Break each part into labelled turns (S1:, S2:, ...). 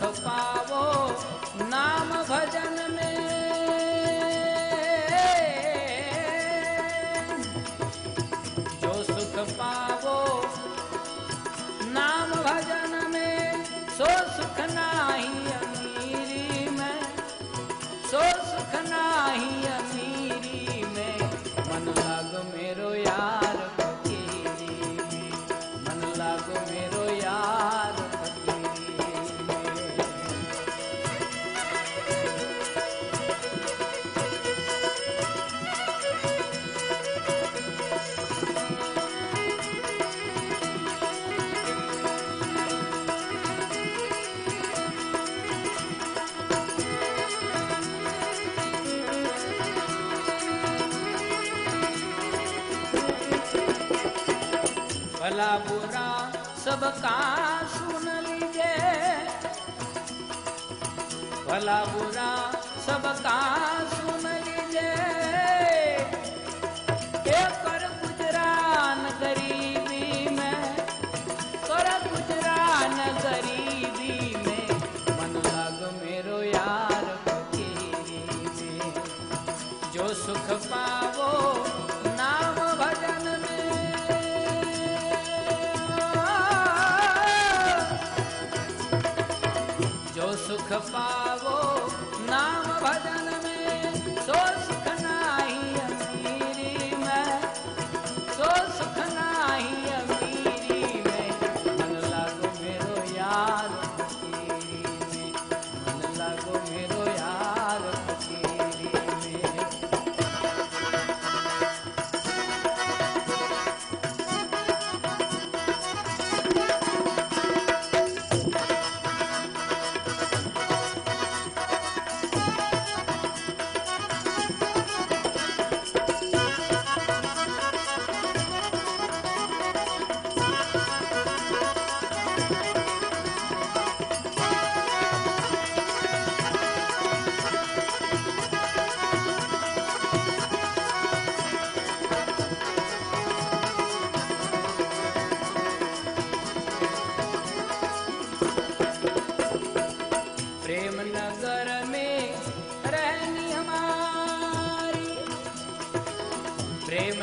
S1: Gopal. भला बुरा सबका सुन लीजिए? भला बुरा सबका सुन लीजिए? ये कर गुजरान गरीबी में कर गुजरान गरीबी में मन लाग मेरो यार जो सुख पा kafa.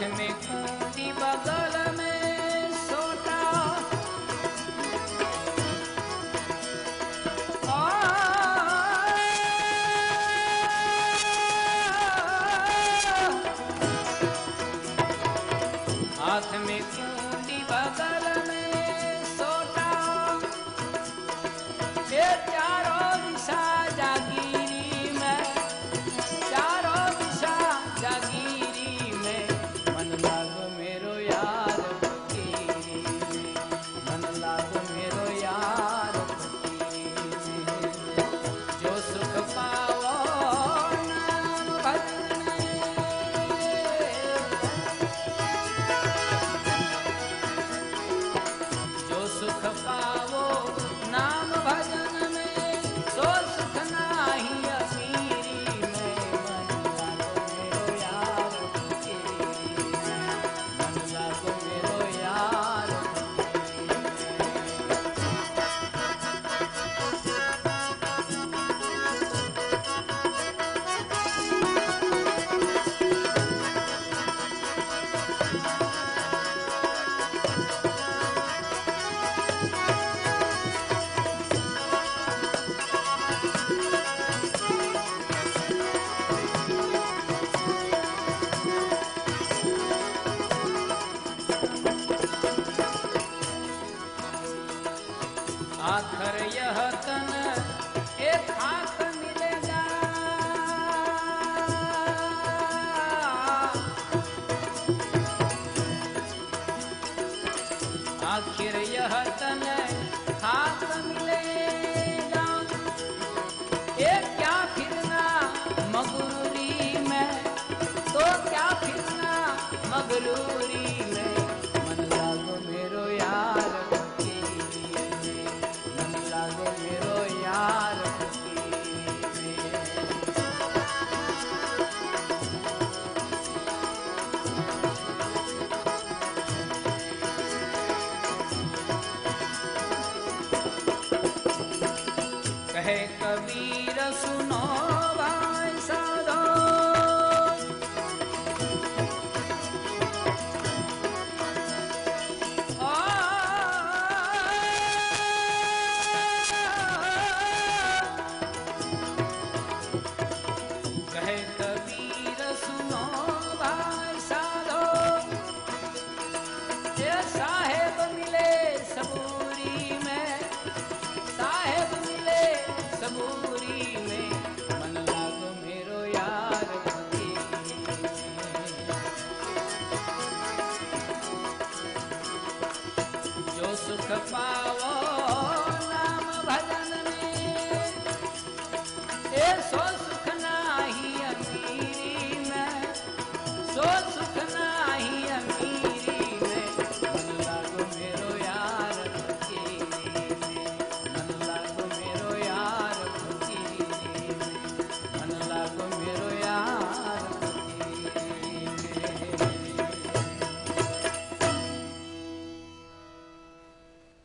S1: बदल में हाथ में खूंटी बगल में सोता। हाथ मिलेगा ये क्या फिरना मगरूरी में तो क्या फिरना मगरूरी कबीर सुनो।